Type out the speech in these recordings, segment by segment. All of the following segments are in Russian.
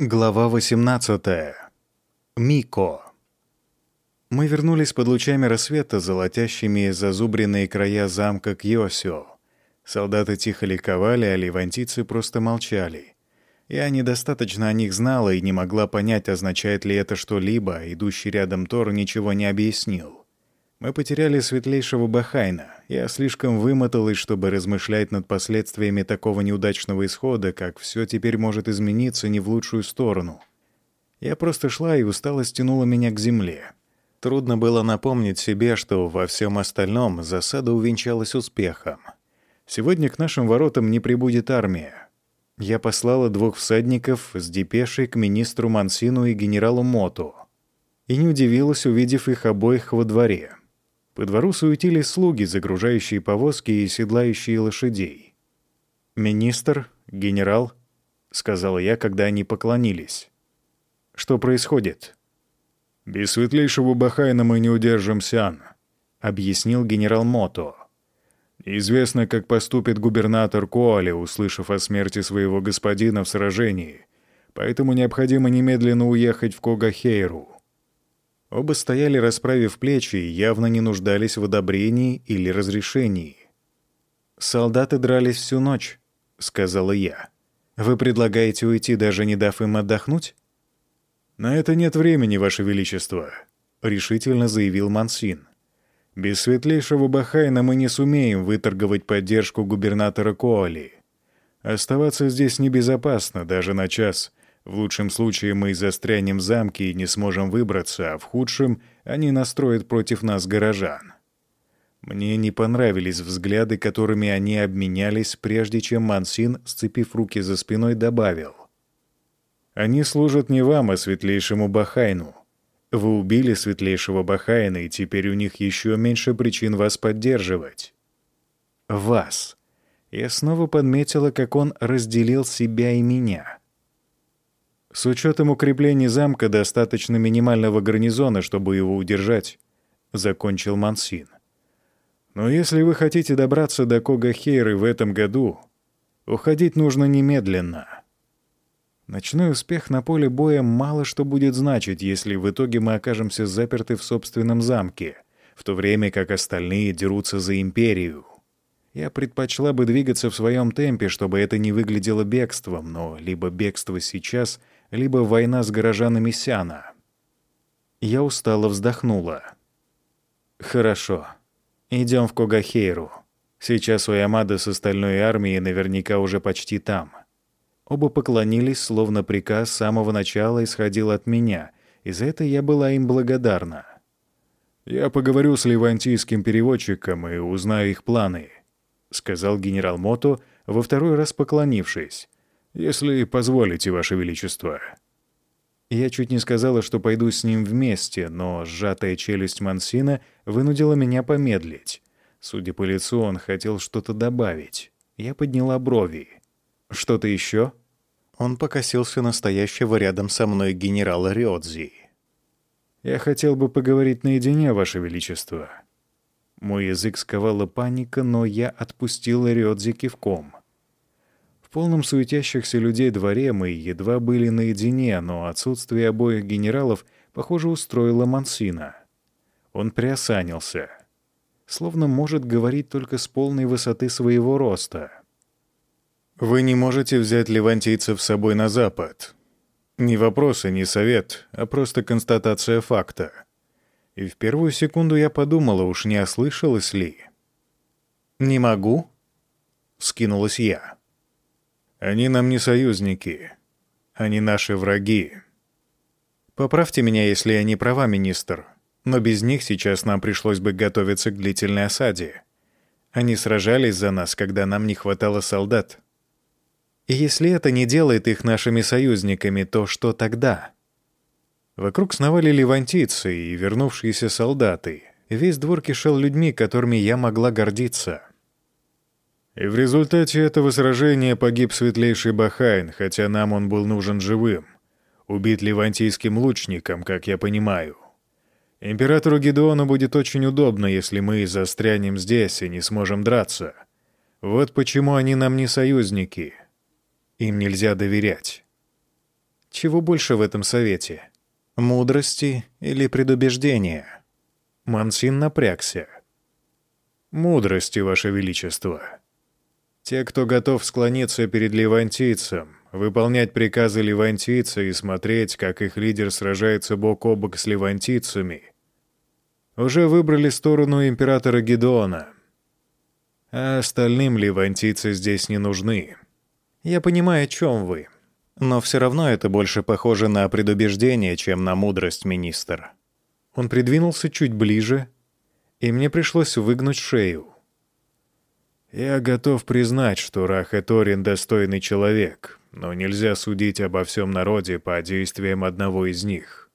Глава 18. Мико. Мы вернулись под лучами рассвета, золотящими зазубренные края замка Кьосио. Солдаты тихо ликовали, а ливантийцы просто молчали. Я недостаточно о них знала и не могла понять, означает ли это что-либо, идущий рядом Тор ничего не объяснил. Мы потеряли светлейшего Бахайна. Я слишком вымоталась, чтобы размышлять над последствиями такого неудачного исхода, как все теперь может измениться не в лучшую сторону. Я просто шла, и усталость тянула меня к земле. Трудно было напомнить себе, что во всем остальном засада увенчалась успехом. Сегодня к нашим воротам не прибудет армия. Я послала двух всадников с депешей к министру Мансину и генералу Моту. И не удивилась, увидев их обоих во дворе. По двору суетились слуги, загружающие повозки и седлающие лошадей. «Министр, генерал», — сказал я, когда они поклонились. «Что происходит?» «Без светлейшего Бахайна мы не удержим Сиан», — объяснил генерал Мото. «Известно, как поступит губернатор Коали, услышав о смерти своего господина в сражении, поэтому необходимо немедленно уехать в Когахейру». Оба стояли, расправив плечи, и явно не нуждались в одобрении или разрешении. «Солдаты дрались всю ночь», — сказала я. «Вы предлагаете уйти, даже не дав им отдохнуть?» «На это нет времени, Ваше Величество», — решительно заявил Мансин. «Без светлейшего Бахайна мы не сумеем выторговать поддержку губернатора Коали. Оставаться здесь небезопасно даже на час, в лучшем случае мы застрянем в замке и не сможем выбраться, а в худшем они настроят против нас горожан. Мне не понравились взгляды, которыми они обменялись, прежде чем Мансин, сцепив руки за спиной, добавил. «Они служат не вам, а светлейшему Бахайну. Вы убили светлейшего Бахайна, и теперь у них еще меньше причин вас поддерживать». «Вас». Я снова подметила, как он разделил себя и меня — с учетом укреплений замка достаточно минимального гарнизона, чтобы его удержать, закончил Мансин. Но если вы хотите добраться до Когахейры в этом году, уходить нужно немедленно. Ночной успех на поле боя мало что будет значить, если в итоге мы окажемся заперты в собственном замке, в то время как остальные дерутся за империю. Я предпочла бы двигаться в своем темпе, чтобы это не выглядело бегством, но либо бегство сейчас — либо война с горожанами Сяна. Я устало вздохнула. «Хорошо. Идем в Когахейру. Сейчас у Ямада с остальной армией наверняка уже почти там». Оба поклонились, словно приказ с самого начала исходил от меня, и за это я была им благодарна. «Я поговорю с ливантийским переводчиком и узнаю их планы», — сказал генерал Мото, во второй раз поклонившись, если позволите, Ваше Величество». Я чуть не сказала, что пойду с ним вместе, но сжатая челюсть Мансина вынудила меня помедлить. Судя по лицу, он хотел что-то добавить. Я подняла брови. «Что-то еще?» Он покосился настоящего рядом со мной генерала Риодзи. «Я хотел бы поговорить наедине, Ваше Величество». Мой язык сковала паника, но я отпустил Риодзи кивком. В полном суетящихся людей дворе мы едва были наедине, но отсутствие обоих генералов, похоже, устроило Мансина. Он приосанился. Словно может говорить только с полной высоты своего роста. «Вы не можете взять левантийцев с собой на запад. Не вопрос и не совет, а просто констатация факта». И в первую секунду я подумала, уж не ослышалась ли. «Не могу?» — скинулась я. Они нам не союзники. Они наши враги. Поправьте меня, если я не права, министр. Но без них сейчас нам пришлось бы готовиться к длительной осаде. Они сражались за нас, когда нам не хватало солдат. И если это не делает их нашими союзниками, то что тогда? Вокруг сновали левантийцы и вернувшиеся солдаты. Весь двор кишел людьми, которыми я могла гордиться. И в результате этого сражения погиб светлейший Бахайн, хотя нам он был нужен живым. Убит левантийским лучником, как я понимаю. Императору Гедеону будет очень удобно, если мы застрянем здесь и не сможем драться. Вот почему они нам не союзники. Им нельзя доверять. Чего больше в этом совете? Мудрости или предубеждения? Мансин напрягся. «Мудрости, Ваше Величество. Те, кто готов склониться перед левантийцем, выполнять приказы левантийца и смотреть, как их лидер сражается бок о бок с левантийцами, уже выбрали сторону императора Гедеона. А остальным левантийцы здесь не нужны. Я понимаю, о чем вы. Но все равно это больше похоже на предубеждение, чем на мудрость, министр. Он придвинулся чуть ближе, и мне пришлось выгнуть шею. Я готов признать, что Раха Торин достойный человек, но нельзя судить обо всем народе по действиям одного из них.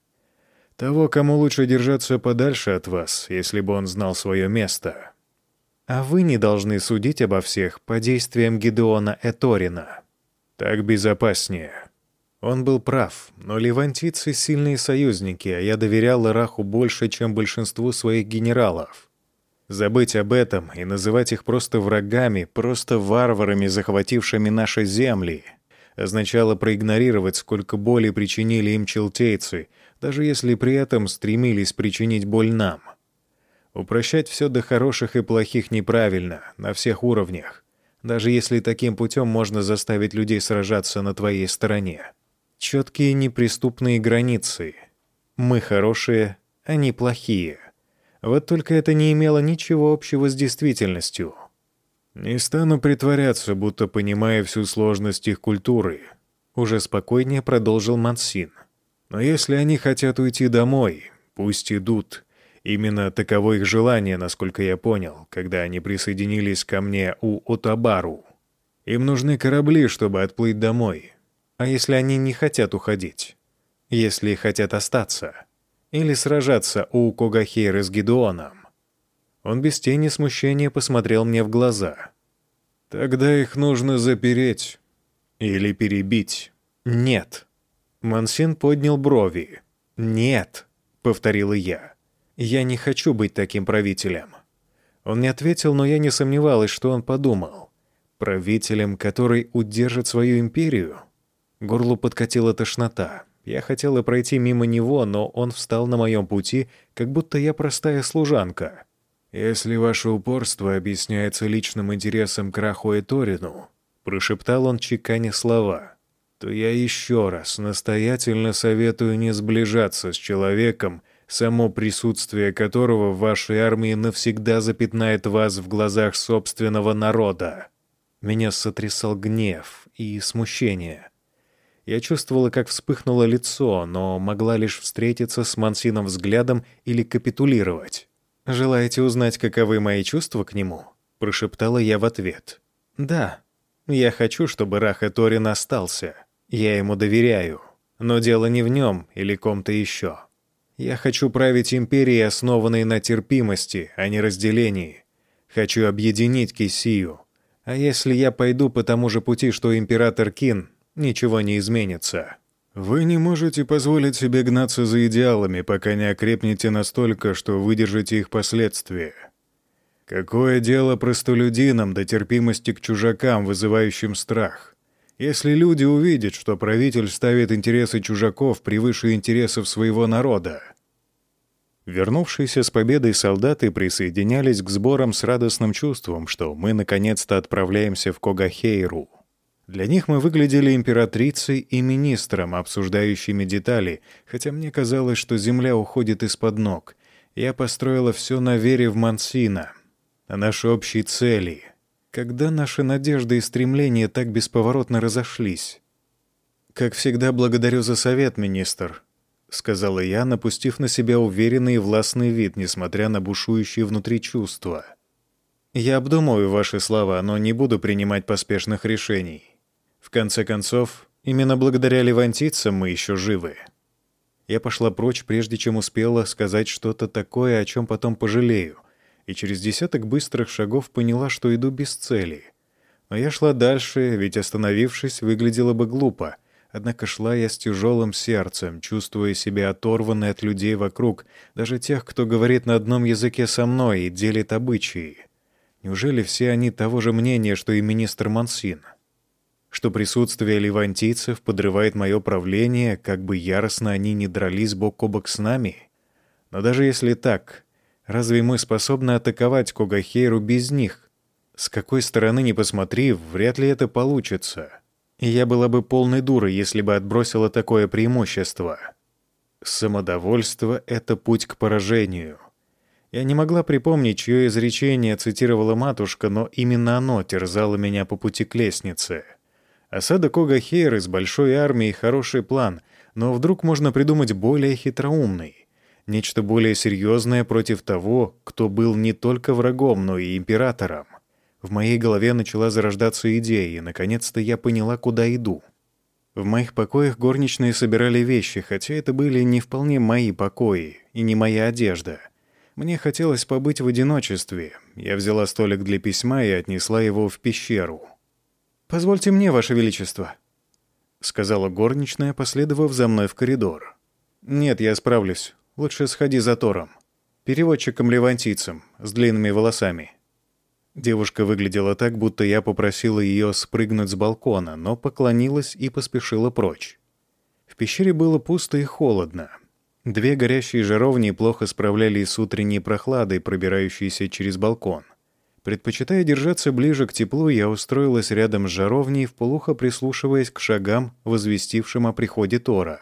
Того, кому лучше держаться подальше от вас, если бы он знал свое место. А вы не должны судить обо всех по действиям Гедеона Эторина. Так безопаснее. Он был прав, но левантийцы — сильные союзники, а я доверял Ираху больше, чем большинству своих генералов. Забыть об этом и называть их просто врагами, просто варварами, захватившими наши земли, означало проигнорировать, сколько боли причинили им челтейцы, даже если при этом стремились причинить боль нам. Упрощать все до хороших и плохих неправильно, на всех уровнях, даже если таким путем можно заставить людей сражаться на твоей стороне. Четкие неприступные границы. Мы хорошие, они плохие. Вот только это не имело ничего общего с действительностью. «Не стану притворяться, будто понимая всю сложность их культуры», — уже спокойнее продолжил Мансин. «Но если они хотят уйти домой, пусть идут. Именно таково их желание, насколько я понял, когда они присоединились ко мне у Отабару. Им нужны корабли, чтобы отплыть домой. А если они не хотят уходить? Если хотят остаться?» Или сражаться у Когахейры с Гедеоном. Он без тени смущения посмотрел мне в глаза. «Тогда их нужно запереть. Или перебить». «Нет». Мансин поднял брови. «Нет», — повторила я. «Я не хочу быть таким правителем». Он не ответил, но я не сомневалась, что он подумал. «Правителем, который удержит свою империю?» Горлу подкатила тошнота. Я хотела пройти мимо него, но он встал на моем пути, как будто я простая служанка. «Если ваше упорство объясняется личным интересом к Раху и Торину», — прошептал он, чеканя слова, «то я еще раз настоятельно советую не сближаться с человеком, само присутствие которого в вашей армии навсегда запятнает вас в глазах собственного народа». Меня сотрясал гнев и смущение — я чувствовала, как вспыхнуло лицо, но могла лишь встретиться с Мансином взглядом или капитулировать. «Желаете узнать, каковы мои чувства к нему?» — прошептала я в ответ. «Да. Я хочу, чтобы Раха Торин остался. Я ему доверяю. Но дело не в нем или ком-то еще. Я хочу править империей, основанной на терпимости, а не разделении. Хочу объединить Кисию. А если я пойду по тому же пути, что император Кин, ничего не изменится. Вы не можете позволить себе гнаться за идеалами, пока не окрепнете настолько, что выдержите их последствия. Какое дело простолюдинам до терпимости к чужакам, вызывающим страх? Если люди увидят, что правитель ставит интересы чужаков превыше интересов своего народа. Вернувшиеся с победой солдаты присоединялись к сборам с радостным чувством, что мы наконец-то отправляемся в Когахейру. Для них мы выглядели императрицей и министром, обсуждающими детали, хотя мне казалось, что земля уходит из-под ног. Я построила все на вере в Мансина, на наши общие цели. Когда наши надежды и стремления так бесповоротно разошлись? «Как всегда, благодарю за совет, министр», — сказала я, напустив на себя уверенный и властный вид, несмотря на бушующие внутри чувства. «Я обдумаю ваши слова, но не буду принимать поспешных решений. Конце концов, именно благодаря левантийцам мы еще живы. Я пошла прочь, прежде чем успела сказать что-то такое, о чем потом пожалею, и через десяток быстрых шагов поняла, что иду без цели. Но я шла дальше, ведь остановившись, выглядела бы глупо. Однако шла я с тяжелым сердцем, чувствуя себя оторванной от людей вокруг, даже тех, кто говорит на одном языке со мной и делит обычаи. Неужели все они того же мнения, что и министр Мансин? Что присутствие левантийцев подрывает мое правление, как бы яростно они не дрались бок о бок с нами? Но даже если так, разве мы способны атаковать Когахейру без них? С какой стороны ни посмотри, вряд ли это получится. И я была бы полной дурой, если бы отбросила такое преимущество. Самодовольство — это путь к поражению. Я не могла припомнить, чье изречение цитировала матушка, но именно оно терзало меня по пути к лестнице. Осада Когахейры с большой армией — хороший план, но вдруг можно придумать более хитроумный. Нечто более серьезное против того, кто был не только врагом, но и императором. В моей голове начала зарождаться идея, и наконец-то я поняла, куда иду. В моих покоях горничные собирали вещи, хотя это были не вполне мои покои и не моя одежда. Мне хотелось побыть в одиночестве. Я взяла столик для письма и отнесла его в пещеру. «Позвольте мне, Ваше Величество», — сказала горничная, последовав за мной в коридор. «Нет, я справлюсь. Лучше сходи за Тором. Переводчиком-левантийцем, с длинными волосами». Девушка выглядела так, будто я попросила ее спрыгнуть с балкона, но поклонилась и поспешила прочь. В пещере было пусто и холодно. Две горящие жаровни плохо справлялись с утренней прохладой, пробирающейся через балкон. Предпочитая держаться ближе к теплу, я устроилась рядом с жаровней, вполуха прислушиваясь к шагам, возвестившим о приходе Тора.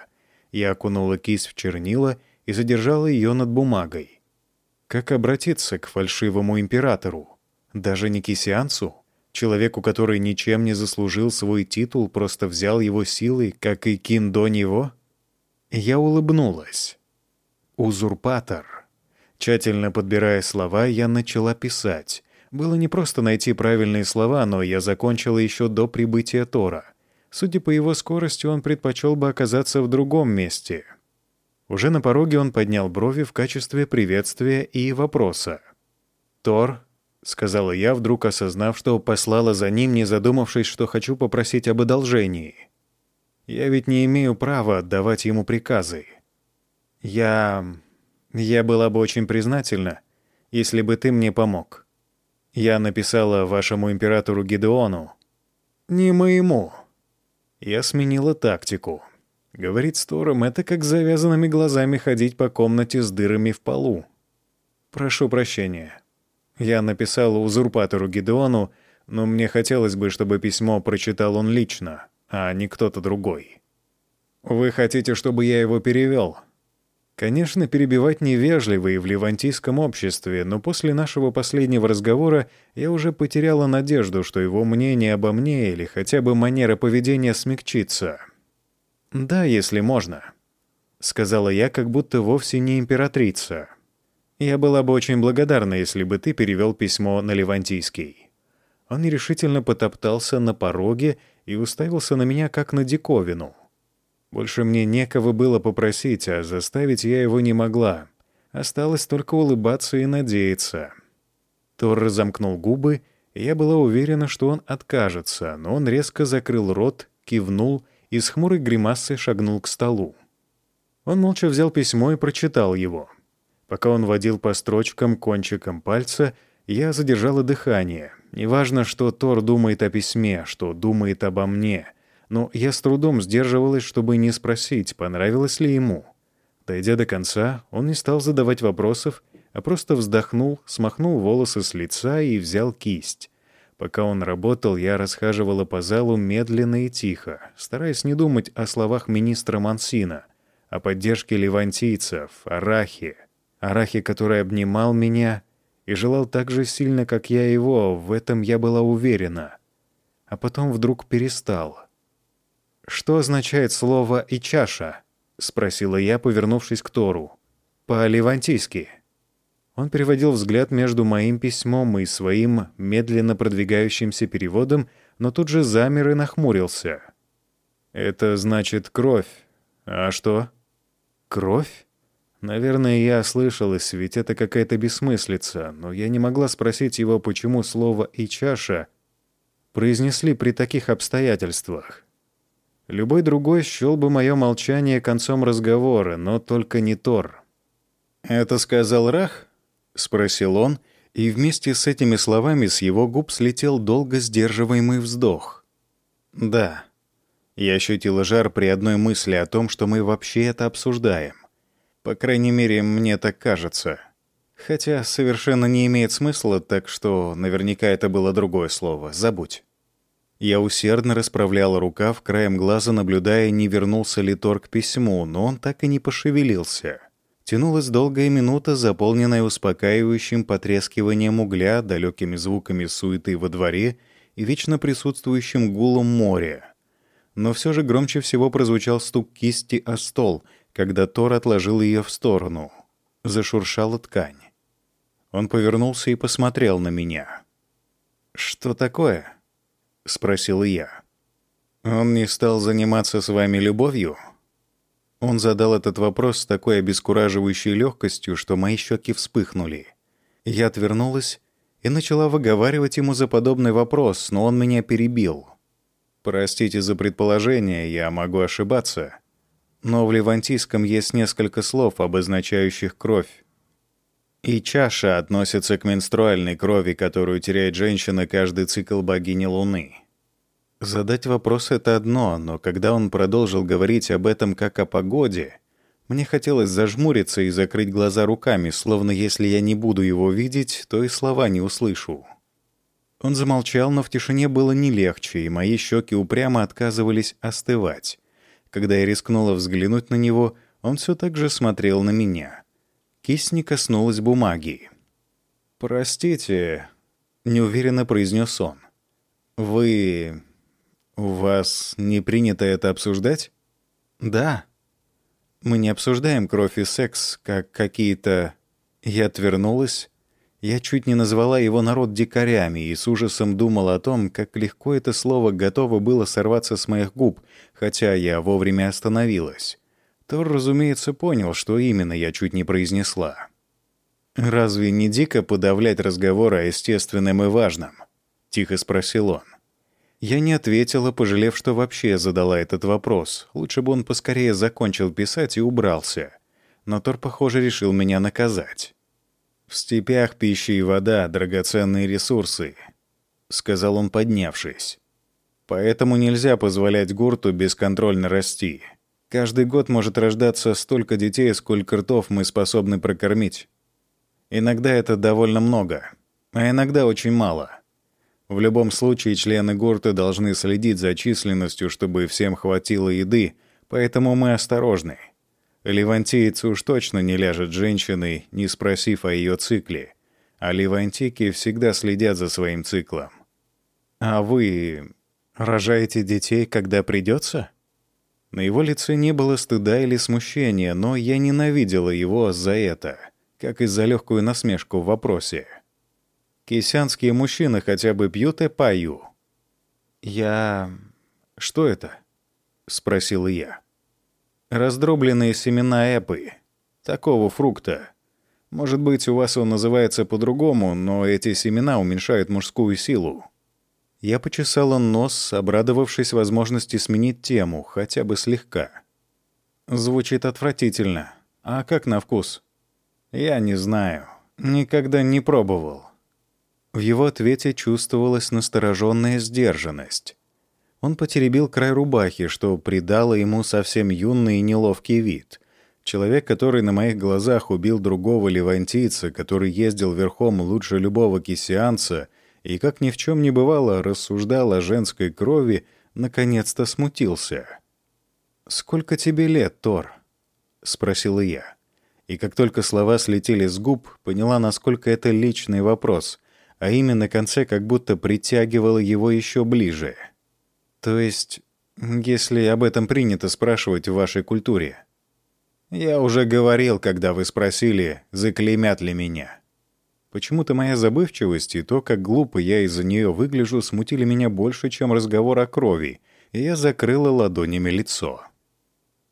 Я окунула кисть в чернила и задержала ее над бумагой. Как обратиться к фальшивому императору? Даже не кисианцу, человеку, который ничем не заслужил свой титул, просто взял его силой, как и Кин до него? Я улыбнулась. «Узурпатор». Тщательно подбирая слова, я начала писать. Было не просто найти правильные слова, но я закончила еще до прибытия Тора. Судя по его скорости, он предпочел бы оказаться в другом месте. Уже на пороге он поднял брови в качестве приветствия и вопроса. «Тор, — сказала я, вдруг осознав, что послала за ним, не задумавшись, что хочу попросить об одолжении. Я ведь не имею права отдавать ему приказы. Я... я была бы очень признательна, если бы ты мне помог. Я написала вашему императору Гидеону. Не моему. Я сменила тактику. Говорить с Тором — это как завязанными глазами ходить по комнате с дырами в полу. Прошу прощения. Я написал узурпатору Гидеону, но мне хотелось бы, чтобы письмо прочитал он лично, а не кто-то другой. Вы хотите, чтобы я его перевел? Конечно, перебивать невежливо и в левантийском обществе, но после нашего последнего разговора я уже потеряла надежду, что его мнение обо мне или хотя бы манера поведения смягчится. «Да, если можно», — сказала я, как будто вовсе не императрица. Я была бы очень благодарна, если бы ты перевел письмо на Левантийский». Он нерешительно потоптался на пороге и уставился на меня, как на диковину. Больше мне некого было попросить, а заставить я его не могла. Осталось только улыбаться и надеяться. Тор разомкнул губы, и я была уверена, что он откажется, но он резко закрыл рот, кивнул и с хмурой гримасой шагнул к столу. Он молча взял письмо и прочитал его — Пока он водил по строчкам кончиком пальца, я задержала дыхание. Неважно, что Тор думает о письме, что думает обо мне. Но я с трудом сдерживалась, чтобы не спросить, понравилось ли ему. Дойдя до конца, он не стал задавать вопросов, а просто вздохнул, смахнул волосы с лица и взял кисть. Пока он работал, я расхаживала по залу медленно и тихо, стараясь не думать о словах министра Мансина, о поддержке левантийцев, о Рахе, Арахи, который обнимал меня и желал так же сильно, как я его, в этом я была уверена. А потом вдруг перестал. «Что означает слово «и чаша»?» — спросила я, повернувшись к Тору. «По-левантийски». Он переводил взгляд между моим письмом и своим медленно продвигающимся переводом, но тут же замер и нахмурился. «Это значит кровь. А что?» «Кровь?» Наверное, я ослышалась, ведь это какая-то бессмыслица, но я не могла спросить его, почему слово «и чаша» произнесли при таких обстоятельствах. Любой другой счел бы мое молчание концом разговора, но только не Тор. «Это сказал Рах?» — спросил он, и вместе с этими словами с его губ слетел долго сдерживаемый вздох. Да. Я ощутила жар при одной мысли о том, что мы вообще это обсуждаем. По крайней мере, мне так кажется. Хотя совершенно не имеет смысла, так что наверняка это было другое слово. Забудь. Я усердно расправляла рукав, краем глаза наблюдая, не вернулся ли Тор к письму, но он так и не пошевелился. Тянулась долгая минута, заполненная успокаивающим потрескиванием угля, далекими звуками суеты во дворе и вечно присутствующим гулом моря. Но все же громче всего прозвучал стук кисти о стол, когда Тор отложил ее в сторону. Зашуршала ткань. Он повернулся и посмотрел на меня. «Что такое?» — спросил я. «Он не стал заниматься с вами любовью?» Он задал этот вопрос с такой обескураживающей легкостью, что мои щеки вспыхнули. Я отвернулась и начала выговаривать ему за подобный вопрос, но он меня перебил. «Простите за предположение, я могу ошибаться. Но в левантийском есть несколько слов, обозначающих кровь. И чаша относится к менструальной крови, которую теряет женщина каждый цикл богини Луны. Задать вопрос — это одно, но когда он продолжил говорить об этом как о погоде, мне хотелось зажмуриться и закрыть глаза руками, словно если я не буду его видеть, то и слова не услышу. Он замолчал, но в тишине было не легче, и мои щеки упрямо отказывались остывать. Когда я рискнула взглянуть на него, он все так же смотрел на меня. Кисть не коснулась бумаги. «Простите», — неуверенно произнес он. «Вы «У вас не принято это обсуждать?» «Да. Мы не обсуждаем кровь и секс, как какие-то...» Я отвернулась. Я чуть не назвала его народ дикарями и с ужасом думала о том, как легко это слово готово было сорваться с моих губ, хотя я вовремя остановилась. Тор, разумеется, понял, что именно я чуть не произнесла. «Разве не дико подавлять разговор о естественном и важном?» — тихо спросил он. Я не ответила, пожалев, что вообще задала этот вопрос. Лучше бы он поскорее закончил писать и убрался. Но Тор, похоже, решил меня наказать. «В степях пища и вода — драгоценные ресурсы», — сказал он, поднявшись. «Поэтому нельзя позволять гурту бесконтрольно расти. Каждый год может рождаться столько детей, сколько ртов мы способны прокормить. Иногда это довольно много, а иногда очень мало». В любом случае, члены гурты должны следить за численностью, чтобы всем хватило еды, поэтому мы осторожны. Левантийцы уж точно не ляжет женщиной, не спросив о ее цикле. А левантики всегда следят за своим циклом. А вы рожаете детей, когда придется? На его лице не было стыда или смущения, но я ненавидела его за это, как и за легкую насмешку в вопросе. Кисянские мужчины хотя бы пьют эпаю. Я... Что это? Спросила я. Раздробленные семена эпы. Такого фрукта. Может быть, у вас он называется по-другому, но эти семена уменьшают мужскую силу. Я почесала нос, обрадовавшись возможности сменить тему, хотя бы слегка. Звучит отвратительно. А как на вкус? Я не знаю. Никогда не пробовал. В его ответе чувствовалась настороженная сдержанность. Он потеребил край рубахи, что придало ему совсем юный и неловкий вид. Человек, который на моих глазах убил другого левантийца, который ездил верхом лучше любого кисианца и, как ни в чем не бывало, рассуждал о женской крови, наконец-то смутился. «Сколько тебе лет, Тор?» — спросила я. И как только слова слетели с губ, поняла, насколько это личный вопрос — а имя на конце как будто притягивало его еще ближе. То есть, если об этом принято спрашивать в вашей культуре. Я уже говорил, когда вы спросили, заклеймят ли меня. Почему-то моя забывчивость и то, как глупо я из-за нее выгляжу, смутили меня больше, чем разговор о крови, и я закрыла ладонями лицо.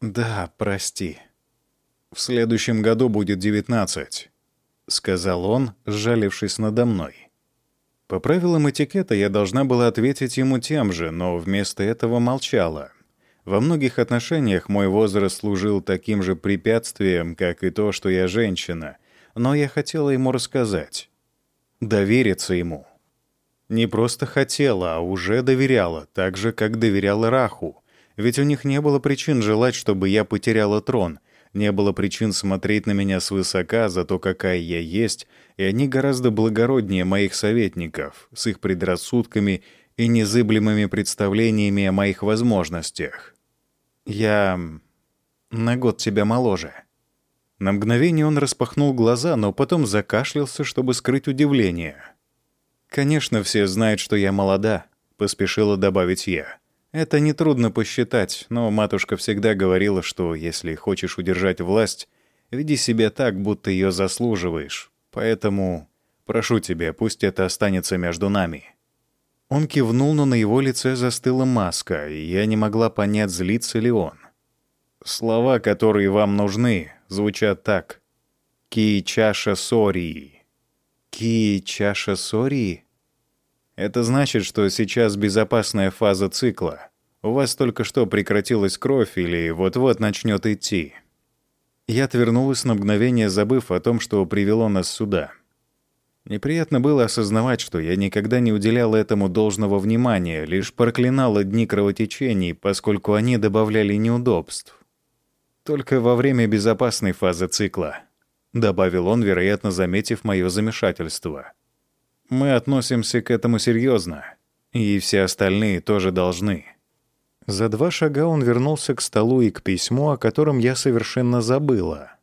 «Да, прости. В следующем году будет девятнадцать», — сказал он, сжалившись надо мной. По правилам этикета я должна была ответить ему тем же, но вместо этого молчала. Во многих отношениях мой возраст служил таким же препятствием, как и то, что я женщина, но я хотела ему рассказать. Довериться ему. Не просто хотела, а уже доверяла, так же, как доверяла Раху. Ведь у них не было причин желать, чтобы я потеряла трон. Не было причин смотреть на меня свысока за то, какая я есть, и они гораздо благороднее моих советников, с их предрассудками и незыблемыми представлениями о моих возможностях. Я на год тебя моложе. На мгновение он распахнул глаза, но потом закашлялся, чтобы скрыть удивление. «Конечно, все знают, что я молода», — поспешила добавить я. «Это нетрудно посчитать, но матушка всегда говорила, что если хочешь удержать власть, веди себя так, будто ее заслуживаешь. Поэтому прошу тебя, пусть это останется между нами». Он кивнул, но на его лице застыла маска, и я не могла понять, злится ли он. «Слова, которые вам нужны, звучат так. «Ки чаша сории». Ки чаша сории? Это значит, что сейчас безопасная фаза цикла. У вас только что прекратилась кровь или вот-вот начнет идти. Я отвернулась на мгновение, забыв о том, что привело нас сюда. Неприятно было осознавать, что я никогда не уделяла этому должного внимания, лишь проклинала дни кровотечений, поскольку они добавляли неудобств. Только во время безопасной фазы цикла —— добавил он, вероятно, заметив мое замешательство. «Мы относимся к этому серьезно, и все остальные тоже должны». За два шага он вернулся к столу и к письму, о котором я совершенно забыла.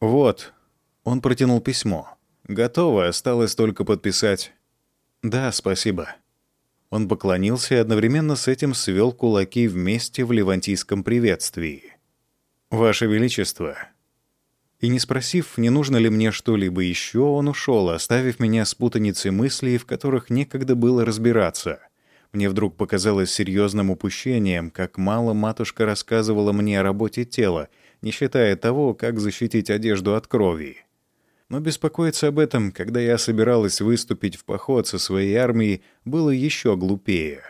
«Вот», — он протянул письмо. «Готово, осталось только подписать». «Да, спасибо». Он поклонился и одновременно с этим свел кулаки вместе в левантийском приветствии. «Ваше Величество», и не спросив, не нужно ли мне что-либо еще, он ушел, оставив меня с путаницей мыслей, в которых некогда было разбираться. Мне вдруг показалось серьезным упущением, как мало матушка рассказывала мне о работе тела, не считая того, как защитить одежду от крови. Но беспокоиться об этом, когда я собиралась выступить в поход со своей армией, было еще глупее.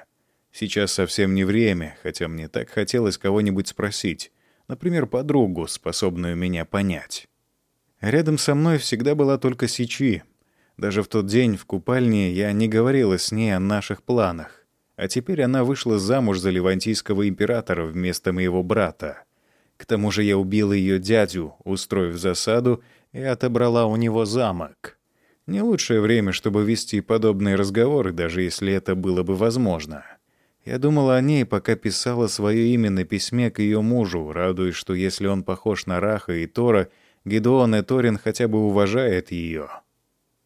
Сейчас совсем не время, хотя мне так хотелось кого-нибудь спросить. Например, подругу, способную меня понять. Рядом со мной всегда была только Сичи. Даже в тот день в купальне я не говорила с ней о наших планах. А теперь она вышла замуж за левантийского императора вместо моего брата. К тому же я убила ее дядю, устроив засаду, и отобрала у него замок. Не лучшее время, чтобы вести подобные разговоры, даже если это было бы возможно. Я думала о ней, пока писала свое имя на письме к ее мужу, радуясь, что если он похож на Раха и Тора, Гедеон и Торин хотя бы уважает ее.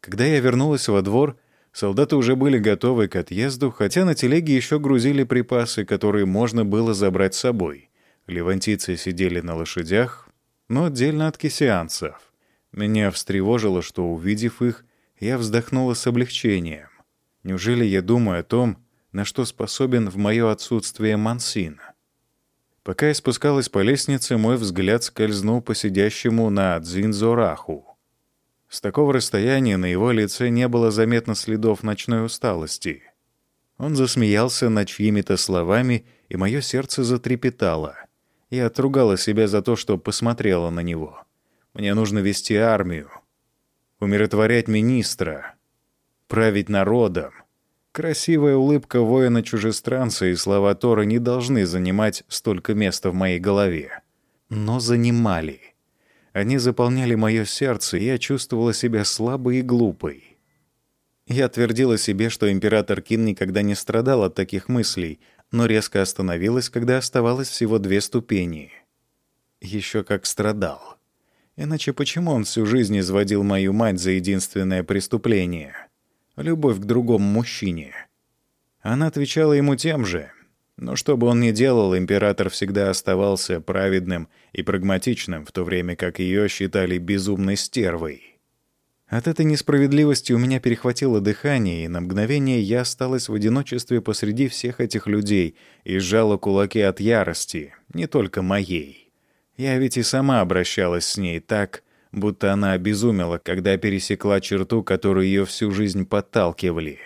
Когда я вернулась во двор, солдаты уже были готовы к отъезду, хотя на телеге еще грузили припасы, которые можно было забрать с собой. Левантийцы сидели на лошадях, но отдельно от кисианцев. Меня встревожило, что, увидев их, я вздохнула с облегчением. Неужели я думаю о том, на что способен в мое отсутствие Мансин. Пока я спускалась по лестнице, мой взгляд скользнул по сидящему на Дзинзораху. С такого расстояния на его лице не было заметно следов ночной усталости. Он засмеялся над чьими-то словами, и мое сердце затрепетало. Я отругала себя за то, что посмотрела на него. Мне нужно вести армию, умиротворять министра, править народом, Красивая улыбка воина-чужестранца и слова Тора не должны занимать столько места в моей голове. Но занимали. Они заполняли мое сердце, и я чувствовала себя слабой и глупой. Я твердила себе, что император Кин никогда не страдал от таких мыслей, но резко остановилась, когда оставалось всего две ступени. Еще как страдал. Иначе почему он всю жизнь изводил мою мать за единственное преступление — любовь к другому мужчине. Она отвечала ему тем же. Но что бы он ни делал, император всегда оставался праведным и прагматичным, в то время как ее считали безумной стервой. От этой несправедливости у меня перехватило дыхание, и на мгновение я осталась в одиночестве посреди всех этих людей и сжала кулаки от ярости, не только моей. Я ведь и сама обращалась с ней так, будто она обезумела, когда пересекла черту, которую ее всю жизнь подталкивали.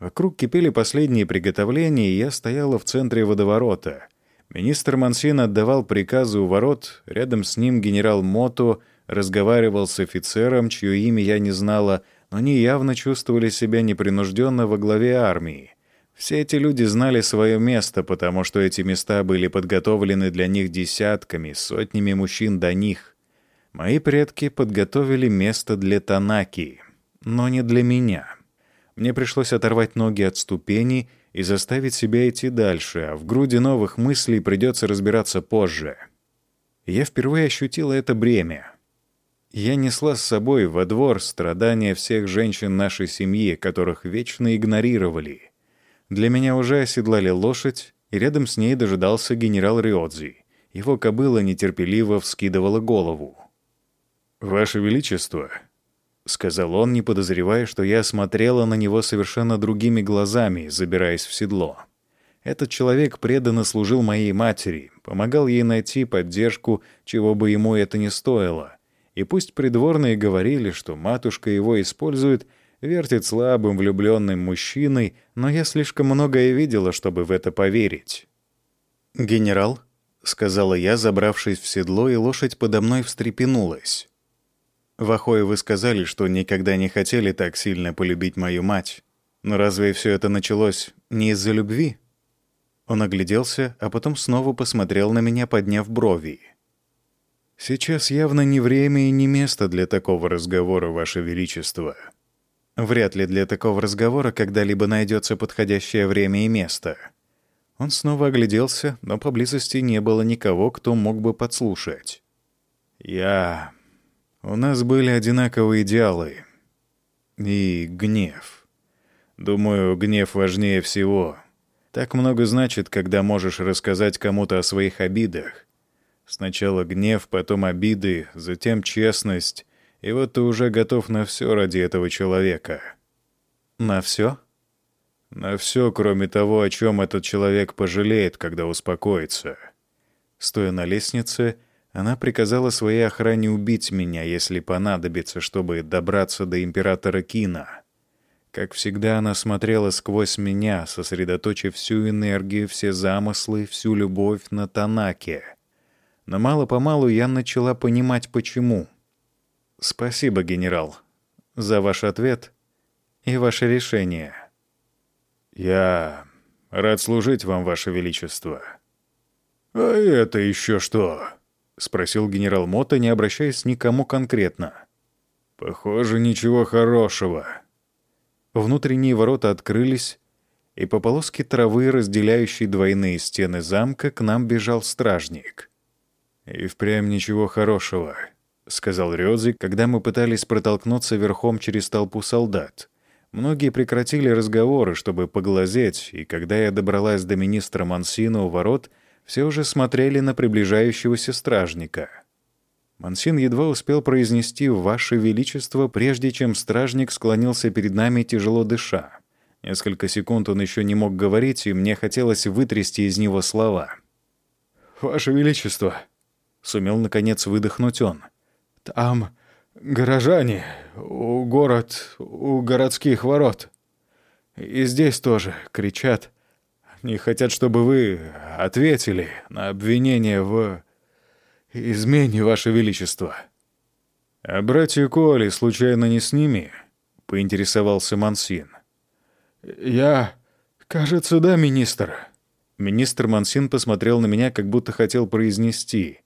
Вокруг кипели последние приготовления, и я стояла в центре водоворота. Министр Мансин отдавал приказы у ворот, рядом с ним генерал Мото разговаривал с офицером, чье имя я не знала, но они явно чувствовали себя непринужденно во главе армии. Все эти люди знали свое место, потому что эти места были подготовлены для них десятками, сотнями мужчин до них. Мои предки подготовили место для Танаки, но не для меня. Мне пришлось оторвать ноги от ступеней и заставить себя идти дальше, а в груди новых мыслей придется разбираться позже. Я впервые ощутила это бремя. Я несла с собой во двор страдания всех женщин нашей семьи, которых вечно игнорировали. Для меня уже оседлали лошадь, и рядом с ней дожидался генерал Риодзи. Его кобыла нетерпеливо вскидывала голову. «Ваше Величество», — сказал он, не подозревая, что я смотрела на него совершенно другими глазами, забираясь в седло. Этот человек преданно служил моей матери, помогал ей найти поддержку, чего бы ему это ни стоило. И пусть придворные говорили, что матушка его использует, вертит слабым влюбленным мужчиной, но я слишком многое видела, чтобы в это поверить. «Генерал», — сказала я, забравшись в седло, и лошадь подо мной встрепенулась. В Ахое вы сказали, что никогда не хотели так сильно полюбить мою мать. Но разве все это началось не из-за любви?» Он огляделся, а потом снова посмотрел на меня, подняв брови. «Сейчас явно не время и не место для такого разговора, Ваше Величество. Вряд ли для такого разговора когда-либо найдется подходящее время и место». Он снова огляделся, но поблизости не было никого, кто мог бы подслушать. «Я у нас были одинаковые идеалы. И гнев. Думаю, гнев важнее всего. Так много значит, когда можешь рассказать кому-то о своих обидах. Сначала гнев, потом обиды, затем честность. И вот ты уже готов на все ради этого человека. На все? На все, кроме того, о чем этот человек пожалеет, когда успокоится. Стоя на лестнице, она приказала своей охране убить меня, если понадобится, чтобы добраться до императора Кина. Как всегда, она смотрела сквозь меня, сосредоточив всю энергию, все замыслы, всю любовь на Танаке. Но мало-помалу я начала понимать, почему. «Спасибо, генерал, за ваш ответ и ваше решение». «Я рад служить вам, ваше величество». «А это еще что?» — спросил генерал Мота, не обращаясь никому конкретно. «Похоже, ничего хорошего». Внутренние ворота открылись, и по полоске травы, разделяющей двойные стены замка, к нам бежал стражник. «И впрямь ничего хорошего», — сказал Рёдзи, когда мы пытались протолкнуться верхом через толпу солдат. Многие прекратили разговоры, чтобы поглазеть, и когда я добралась до министра Мансина у ворот — все уже смотрели на приближающегося стражника. Мансин едва успел произнести «Ваше Величество», прежде чем стражник склонился перед нами, тяжело дыша. Несколько секунд он еще не мог говорить, и мне хотелось вытрясти из него слова. «Ваше Величество», — сумел, наконец, выдохнуть он, — «там горожане, у город, у городских ворот. И здесь тоже кричат не хотят, чтобы вы ответили на обвинение в измене, Ваше Величество». «А братья Коли случайно не с ними?» — поинтересовался Мансин. «Я... кажется, да, министр». Министр Мансин посмотрел на меня, как будто хотел произнести.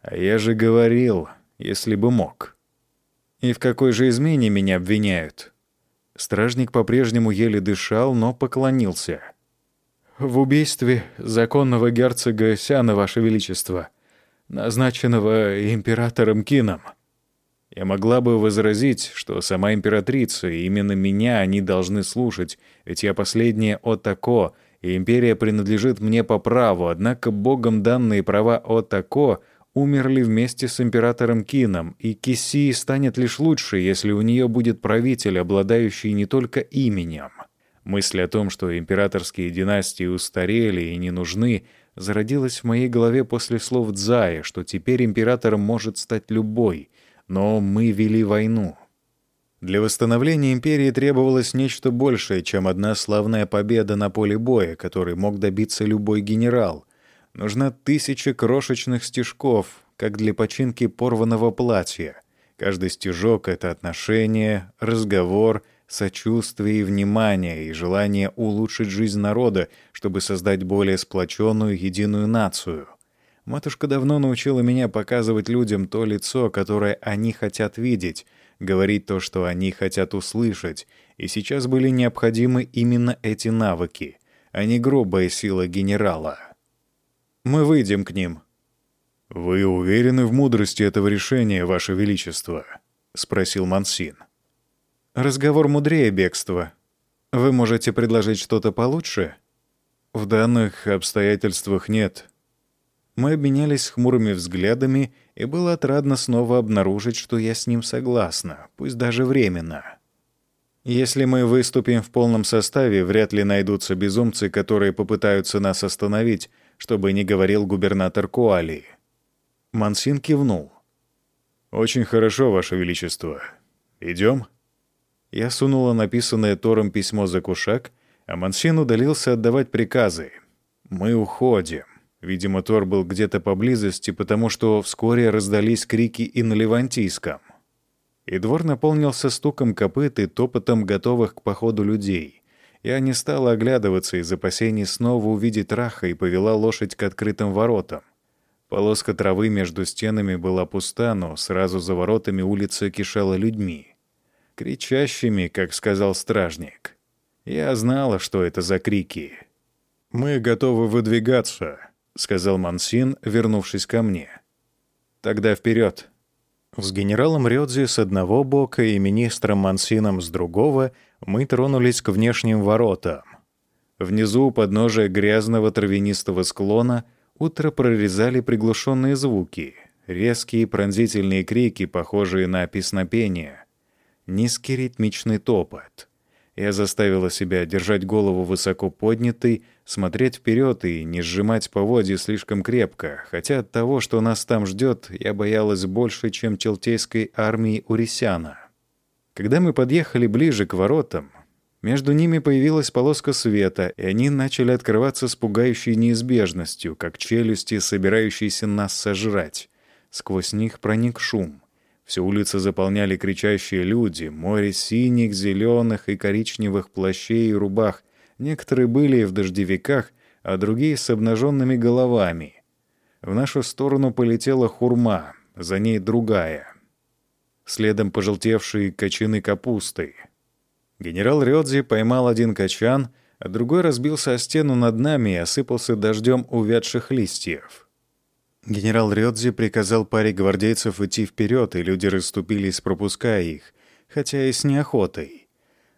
«А я же говорил, если бы мог». «И в какой же измене меня обвиняют?» Стражник по-прежнему еле дышал, но поклонился в убийстве законного герцога Сяна, Ваше Величество, назначенного императором Кином. Я могла бы возразить, что сама императрица, и именно меня они должны слушать, ведь я последняя Отако, и империя принадлежит мне по праву, однако богом данные права Отако умерли вместе с императором Кином, и Киси станет лишь лучше, если у нее будет правитель, обладающий не только именем, Мысль о том, что императорские династии устарели и не нужны, зародилась в моей голове после слов Дзая, что теперь императором может стать любой, но мы вели войну. Для восстановления империи требовалось нечто большее, чем одна славная победа на поле боя, которой мог добиться любой генерал. Нужна тысяча крошечных стежков, как для починки порванного платья — Каждый стежок — это отношение, разговор, сочувствие и внимание, и желание улучшить жизнь народа, чтобы создать более сплоченную, единую нацию. Матушка давно научила меня показывать людям то лицо, которое они хотят видеть, говорить то, что они хотят услышать, и сейчас были необходимы именно эти навыки, а не грубая сила генерала. Мы выйдем к ним, «Вы уверены в мудрости этого решения, Ваше Величество?» — спросил Мансин. «Разговор мудрее бегства. Вы можете предложить что-то получше?» «В данных обстоятельствах нет». Мы обменялись хмурыми взглядами, и было отрадно снова обнаружить, что я с ним согласна, пусть даже временно. Если мы выступим в полном составе, вряд ли найдутся безумцы, которые попытаются нас остановить, чтобы не говорил губернатор Куали. Мансин кивнул. «Очень хорошо, Ваше Величество. Идем?» Я сунула написанное Тором письмо за кушак, а Мансин удалился отдавать приказы. «Мы уходим». Видимо, Тор был где-то поблизости, потому что вскоре раздались крики и на Левантийском. И двор наполнился стуком копыт и топотом готовых к походу людей. Я не стала оглядываться из опасений снова увидеть Раха и повела лошадь к открытым воротам. Полоска травы между стенами была пуста, но сразу за воротами улица кишела людьми. Кричащими, как сказал стражник. Я знала, что это за крики. «Мы готовы выдвигаться», — сказал Мансин, вернувшись ко мне. «Тогда вперед. С генералом Рёдзи с одного бока и министром Мансином с другого мы тронулись к внешним воротам. Внизу, у подножия грязного травянистого склона — Утро прорезали приглушенные звуки, резкие пронзительные крики, похожие на песнопение, низкий ритмичный топот. Я заставила себя держать голову высоко поднятой, смотреть вперед и не сжимать поводья слишком крепко, хотя от того, что нас там ждет, я боялась больше, чем челтейской армии Урисяна. Когда мы подъехали ближе к воротам, между ними появилась полоска света, и они начали открываться с пугающей неизбежностью, как челюсти, собирающиеся нас сожрать. Сквозь них проник шум. Всю улицу заполняли кричащие люди, море синих, зеленых и коричневых плащей и рубах. Некоторые были в дождевиках, а другие с обнаженными головами. В нашу сторону полетела хурма, за ней другая. Следом пожелтевшие кочаны капусты — Генерал Рёдзи поймал один качан, а другой разбился о стену над нами и осыпался дождем увядших листьев. Генерал Рёдзи приказал паре гвардейцев идти вперед, и люди расступились, пропуская их, хотя и с неохотой.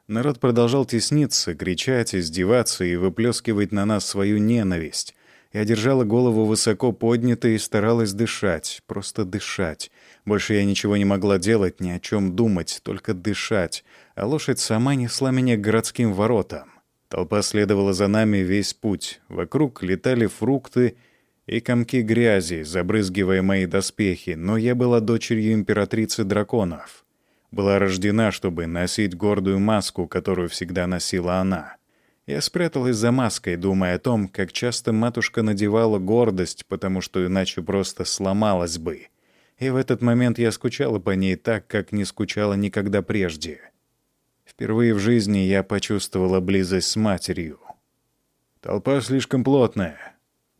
Народ продолжал тесниться, кричать, издеваться и выплескивать на нас свою ненависть. Я держала голову высоко поднятой и старалась дышать, просто дышать. Больше я ничего не могла делать, ни о чем думать, только дышать, а лошадь сама несла меня к городским воротам. Толпа следовала за нами весь путь. Вокруг летали фрукты и комки грязи, забрызгивая мои доспехи, но я была дочерью императрицы драконов. Была рождена, чтобы носить гордую маску, которую всегда носила она. Я спряталась за маской, думая о том, как часто матушка надевала гордость, потому что иначе просто сломалась бы. И в этот момент я скучала по ней так, как не скучала никогда прежде. Впервые в жизни я почувствовала близость с матерью. «Толпа слишком плотная», —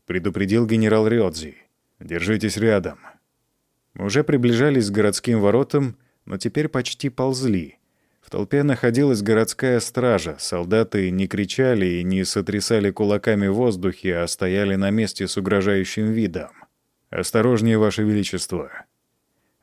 предупредил генерал Рёдзи. «Держитесь рядом». Мы уже приближались к городским воротам, но теперь почти ползли. В толпе находилась городская стража. Солдаты не кричали и не сотрясали кулаками в воздухе, а стояли на месте с угрожающим видом. «Осторожнее, Ваше Величество!»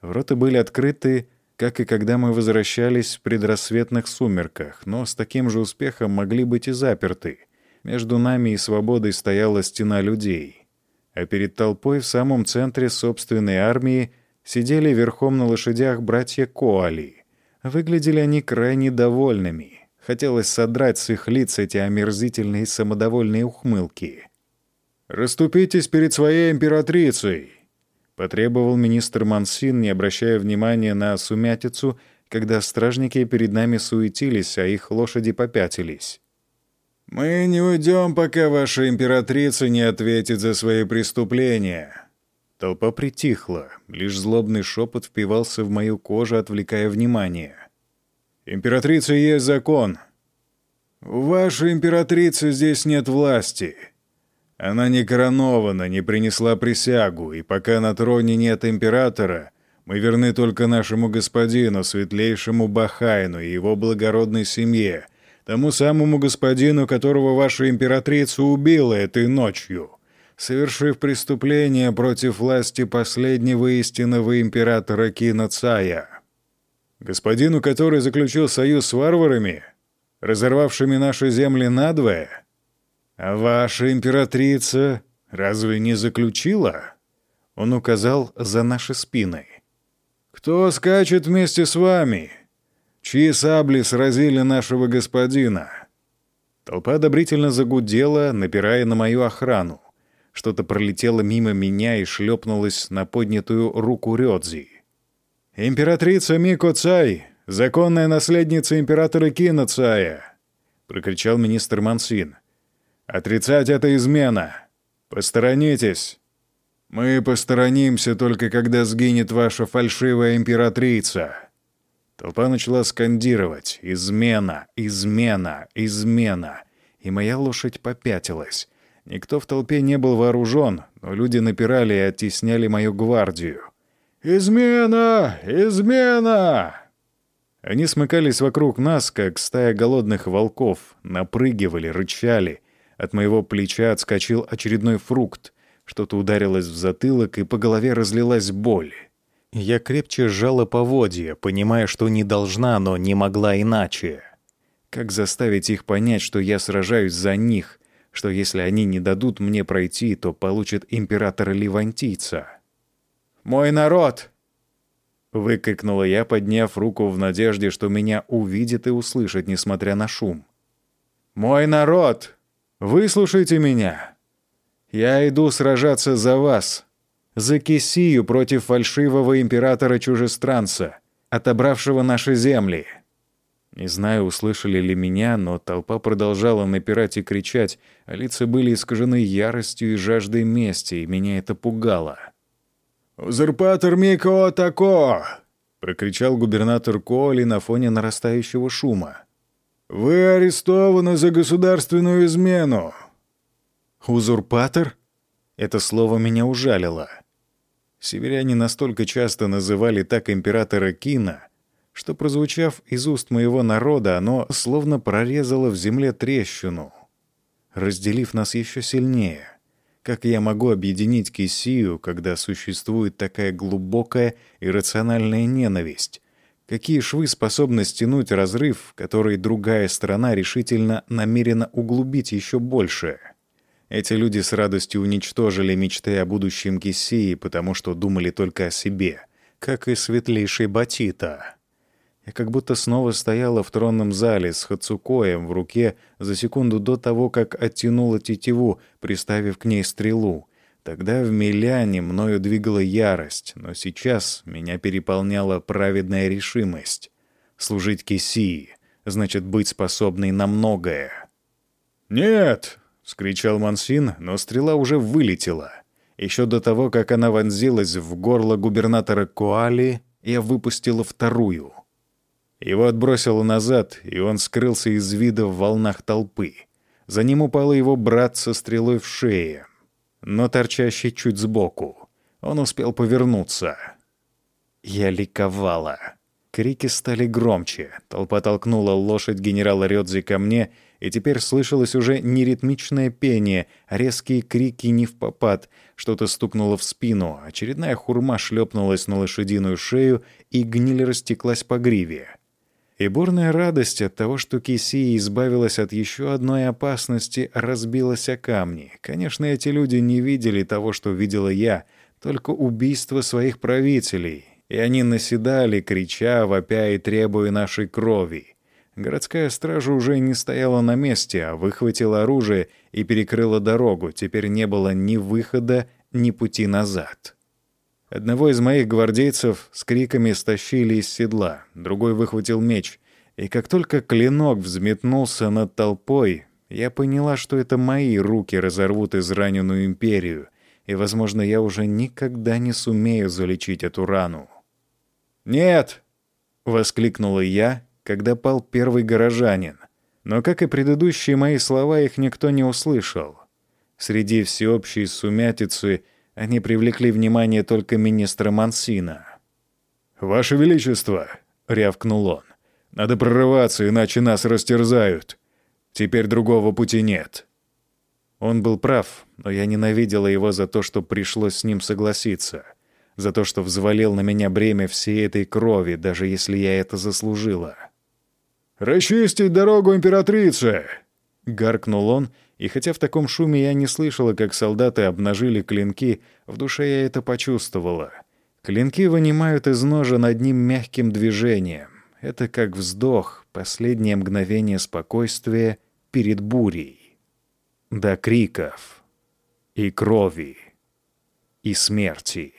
Ворота были открыты, как и когда мы возвращались в предрассветных сумерках, но с таким же успехом могли быть и заперты. Между нами и свободой стояла стена людей. А перед толпой в самом центре собственной армии сидели верхом на лошадях братья Коали. Выглядели они крайне довольными. Хотелось содрать с их лиц эти омерзительные самодовольные ухмылки. «Раступитесь перед своей императрицей!» Потребовал министр Мансин, не обращая внимания на сумятицу, когда стражники перед нами суетились, а их лошади попятились. «Мы не уйдем, пока ваша императрица не ответит за свои преступления». Толпа притихла, лишь злобный шепот впивался в мою кожу, отвлекая внимание. «Императрица есть закон. У вашей императрицы здесь нет власти. Она не коронована, не принесла присягу, и пока на троне нет императора, мы верны только нашему господину, светлейшему Бахайну и его благородной семье, тому самому господину, которого ваша императрица убила этой ночью» совершив преступление против власти последнего истинного императора Кина Цая. Господину, который заключил союз с варварами, разорвавшими наши земли надвое? А ваша императрица разве не заключила? Он указал за наши спины. Кто скачет вместе с вами? Чьи сабли сразили нашего господина? Толпа одобрительно загудела, напирая на мою охрану. Что-то пролетело мимо меня и шлепнулось на поднятую руку Рёдзи. «Императрица Мико Цай, законная наследница императора Кина Цая!» — прокричал министр Мансин. «Отрицать это измена! Посторонитесь!» «Мы посторонимся только когда сгинет ваша фальшивая императрица!» Толпа начала скандировать «Измена! Измена! Измена!» И моя лошадь попятилась. Никто в толпе не был вооружен, но люди напирали и оттесняли мою гвардию. «Измена! Измена!» Они смыкались вокруг нас, как стая голодных волков, напрыгивали, рычали. От моего плеча отскочил очередной фрукт. Что-то ударилось в затылок, и по голове разлилась боль. Я крепче сжала поводья, понимая, что не должна, но не могла иначе. Как заставить их понять, что я сражаюсь за них, что если они не дадут мне пройти, то получат императора Ливантийца. «Мой народ!» — выкрикнула я, подняв руку в надежде, что меня увидят и услышат, несмотря на шум. «Мой народ! Выслушайте меня! Я иду сражаться за вас, за Кисию против фальшивого императора-чужестранца, отобравшего наши земли!» Не знаю, услышали ли меня, но толпа продолжала напирать и кричать, а лица были искажены яростью и жаждой мести, и меня это пугало. «Узурпатор Мико Тако!» — прокричал губернатор Коли на фоне нарастающего шума. «Вы арестованы за государственную измену!» «Узурпатор?» Это слово меня ужалило. Северяне настолько часто называли так императора Кина, что, прозвучав из уст моего народа, оно словно прорезало в земле трещину, разделив нас еще сильнее. Как я могу объединить Кисию, когда существует такая глубокая и рациональная ненависть? Какие швы способны стянуть разрыв, который другая страна решительно намерена углубить еще больше? Эти люди с радостью уничтожили мечты о будущем Кисии, потому что думали только о себе, как и светлейший Батита. Я как будто снова стояла в тронном зале с Хацукоем в руке за секунду до того, как оттянула тетиву, приставив к ней стрелу. Тогда в Миляне мною двигала ярость, но сейчас меня переполняла праведная решимость. Служить Кисии значит быть способной на многое. «Нет!» — скричал Мансин, но стрела уже вылетела. Еще до того, как она вонзилась в горло губернатора Куали, я выпустила вторую — его отбросило назад, и он скрылся из вида в волнах толпы. За ним упал его брат со стрелой в шее, но торчащий чуть сбоку. Он успел повернуться. Я ликовала. Крики стали громче. Толпа толкнула лошадь генерала Рёдзи ко мне, и теперь слышалось уже не ритмичное пение, резкие крики не в попад. Что-то стукнуло в спину, очередная хурма шлепнулась на лошадиную шею, и гниль растеклась по гриве. И бурная радость от того, что Кисия избавилась от еще одной опасности, разбилась о камни. Конечно, эти люди не видели того, что видела я, только убийство своих правителей. И они наседали, крича, вопя и требуя нашей крови. Городская стража уже не стояла на месте, а выхватила оружие и перекрыла дорогу. Теперь не было ни выхода, ни пути назад. Одного из моих гвардейцев с криками стащили из седла, другой выхватил меч, и как только клинок взметнулся над толпой, я поняла, что это мои руки разорвут израненную империю, и, возможно, я уже никогда не сумею залечить эту рану. «Нет!» — воскликнула я, когда пал первый горожанин. Но, как и предыдущие мои слова, их никто не услышал. Среди всеобщей сумятицы они привлекли внимание только министра Мансина. «Ваше Величество!» — рявкнул он. «Надо прорываться, иначе нас растерзают. Теперь другого пути нет». Он был прав, но я ненавидела его за то, что пришлось с ним согласиться, за то, что взвалил на меня бремя всей этой крови, даже если я это заслужила. «Расчистить дорогу императрице!» — гаркнул он, и хотя в таком шуме я не слышала, как солдаты обнажили клинки, в душе я это почувствовала. Клинки вынимают из ножа над ним мягким движением. Это как вздох, последнее мгновение спокойствия перед бурей. До криков и крови и смерти.